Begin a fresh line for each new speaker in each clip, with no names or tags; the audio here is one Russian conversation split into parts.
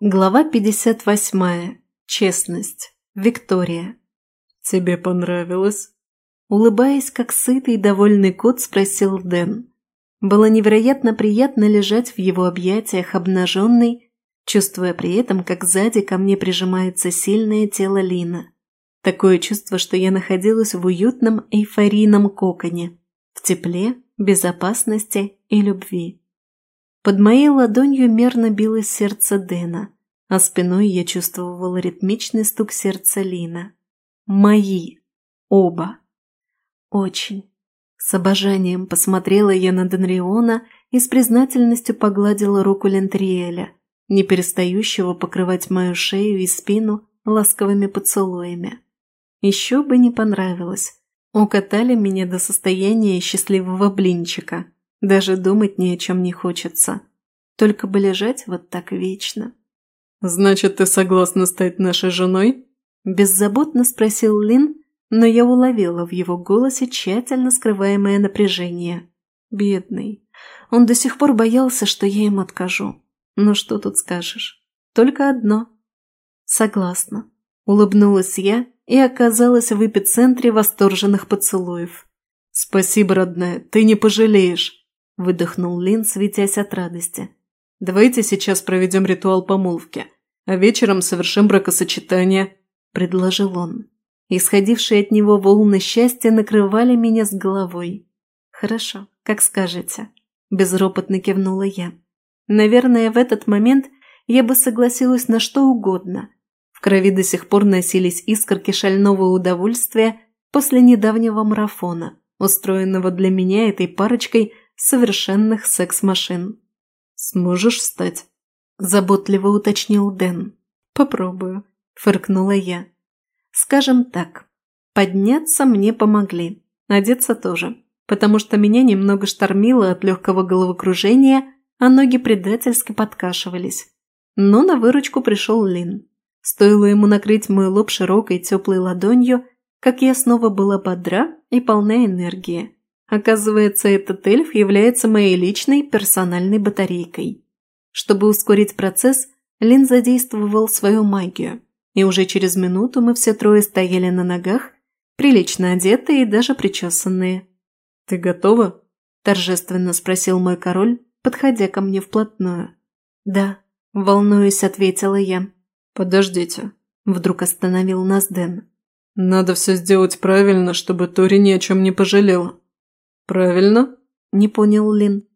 Глава 58. Честность. Виктория.
«Тебе понравилось?»
Улыбаясь, как сытый и довольный кот, спросил Дэн. Было невероятно приятно лежать в его объятиях обнаженной, чувствуя при этом, как сзади ко мне прижимается сильное тело Лина. Такое чувство, что я находилась в уютном эйфорийном коконе, в тепле, безопасности и любви. Под моей ладонью мерно билось сердце Дэна, а спиной я чувствовала ритмичный стук сердца Лина. Мои. Оба. Очень. С обожанием посмотрела я на Денриона и с признательностью погладила руку Лентриэля, не перестающего покрывать мою шею и спину ласковыми поцелуями. Еще бы не понравилось. Укатали меня до состояния счастливого блинчика. Даже думать ни о чем не хочется. Только бы лежать вот так вечно.
«Значит, ты согласна стать нашей женой?»
Беззаботно спросил Лин, но я уловила в его голосе тщательно скрываемое напряжение. Бедный. Он до сих пор боялся, что я им откажу. Но что тут скажешь? Только одно. Согласна. Улыбнулась я и оказалась в эпицентре восторженных поцелуев.
«Спасибо, родная, ты не пожалеешь!» – выдохнул Лин, светясь от радости. «Давайте сейчас проведем ритуал помолвки, а вечером совершим бракосочетание», – предложил он.
Исходившие от него волны счастья накрывали меня с головой. «Хорошо, как скажете», – безропотно кивнула я. Наверное, в этот момент я бы согласилась на что угодно. В крови до сих пор носились искорки шального удовольствия после недавнего марафона, устроенного для меня этой парочкой совершенных секс-машин.
«Сможешь встать?»
– заботливо уточнил Дэн. «Попробую», – фыркнула я. «Скажем так, подняться мне помогли, одеться тоже, потому что меня немного штормило от легкого головокружения, а ноги предательски подкашивались. Но на выручку пришел Лин. Стоило ему накрыть мой лоб широкой теплой ладонью, как я снова была бодра и полна энергии. Оказывается, этот эльф является моей личной персональной батарейкой. Чтобы ускорить процесс, Лин задействовал свою магию, и уже через минуту мы все трое стояли на ногах, прилично одетые и даже причесанные.
«Ты готова?»
– торжественно спросил мой король, подходя ко мне вплотную. «Да», – волнуюсь, ответила я.
«Подождите», –
вдруг остановил нас Дэн.
«Надо все сделать правильно, чтобы Тори ни о чем не пожалела». «Правильно?»
– не понял Лин.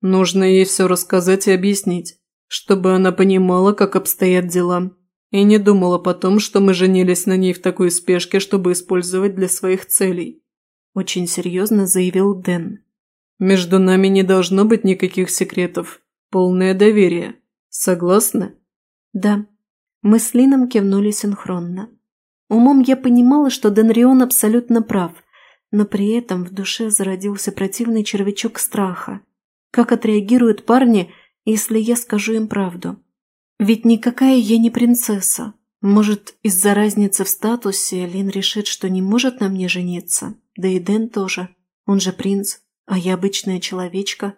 «Нужно ей все рассказать и объяснить, чтобы она понимала, как обстоят дела, и не думала потом, что мы женились на ней в такой спешке, чтобы использовать для своих целей», –
очень серьезно заявил Дэн.
«Между нами не должно быть никаких секретов. Полное доверие. Согласны?»
«Да». Мы с Лином кивнули синхронно. Умом я понимала, что Денрион абсолютно прав – но при этом в душе зародился противный червячок страха. Как отреагируют парни, если я скажу им правду? Ведь никакая я не принцесса. Может, из-за разницы в статусе Лин решит, что не может на мне жениться? Да и Дэн тоже. Он же принц, а я обычная человечка.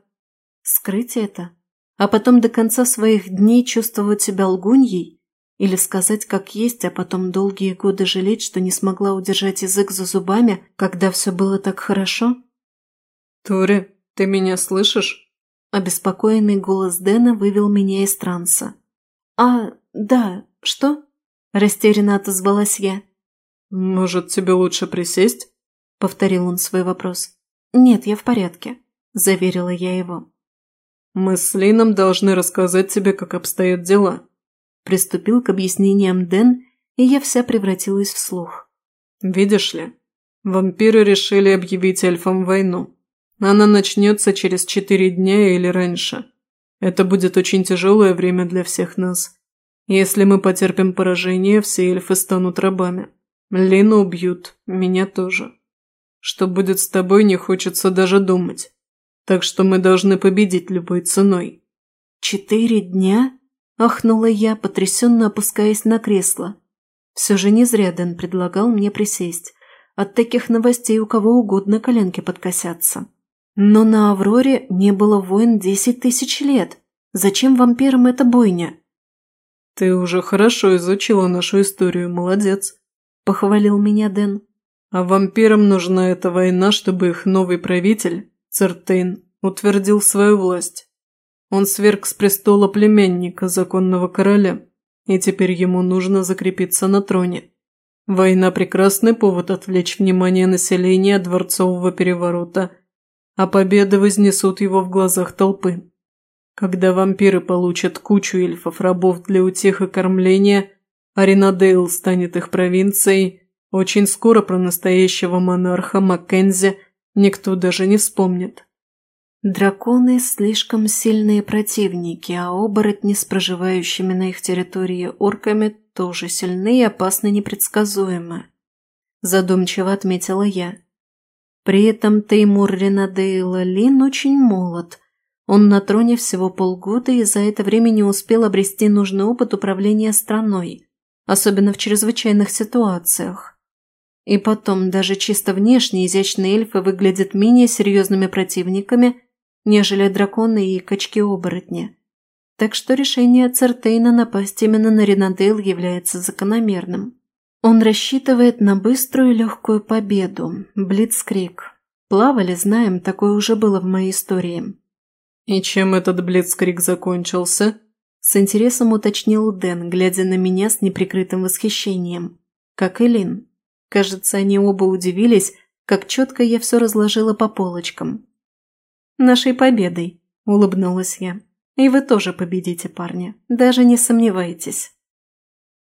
Скрыть это? А потом до конца своих дней чувствовать себя лгуньей? Или сказать как есть, а потом долгие годы жалеть, что не смогла удержать язык за зубами, когда все было так хорошо?
«Тори, ты меня слышишь?»
Обеспокоенный голос Дэна вывел меня из транса. «А, да, что?» – растерянно отозвалась я.
«Может, тебе лучше присесть?»
– повторил он свой вопрос. «Нет, я в порядке», – заверила я его.
«Мы с Лином должны рассказать тебе, как обстоят дела»,
Приступил к объяснениям Дэн, и я вся превратилась в слух.
«Видишь ли, вампиры решили объявить эльфам войну. Она начнется через четыре дня или раньше. Это будет очень тяжелое время для всех нас. Если мы потерпим поражение, все эльфы станут рабами. Лину убьют, меня тоже. Что будет с тобой, не хочется даже думать. Так что мы должны победить любой ценой».
«Четыре дня?» Ахнула я, потрясенно опускаясь на кресло. Все же не зря Дэн предлагал мне присесть. От таких новостей у кого угодно коленки подкосятся. Но на Авроре не было войн десять тысяч лет. Зачем вампирам эта бойня?
«Ты уже хорошо изучила нашу историю, молодец», – похвалил меня Дэн. «А вампирам нужна эта война, чтобы их новый правитель, Цертейн, утвердил свою власть. Он сверг с престола племянника законного короля, и теперь ему нужно закрепиться на троне. Война – прекрасный повод отвлечь внимание населения от дворцового переворота, а победы вознесут его в глазах толпы. Когда вампиры получат кучу эльфов-рабов для утех и кормления, а Ринадейл станет их провинцией, очень скоро про настоящего монарха Маккензи никто даже не вспомнит.
Драконы – слишком сильные противники, а оборотни с проживающими на их территории орками тоже сильны и опасно непредсказуемы. Задумчиво отметила я. При этом Теймур Ринадейла Лин очень молод – он на троне всего полгода и за это время не успел обрести нужный опыт управления страной, особенно в чрезвычайных ситуациях. И потом, даже чисто внешне изящные эльфы выглядят менее серьезными противниками, нежели драконы и качки-оборотни. Так что решение Цертейна напасть именно на Ринадейл является закономерным. Он рассчитывает на быструю и легкую победу. Блицкрик. Плавали, знаем, такое уже было в моей истории.
«И чем этот блицкрик закончился?»
С интересом уточнил Дэн, глядя на меня с неприкрытым восхищением. Как и Лин. Кажется, они оба удивились, как четко я все разложила по полочкам. «Нашей победой», – улыбнулась я. «И вы тоже победите, парни, даже не сомневайтесь».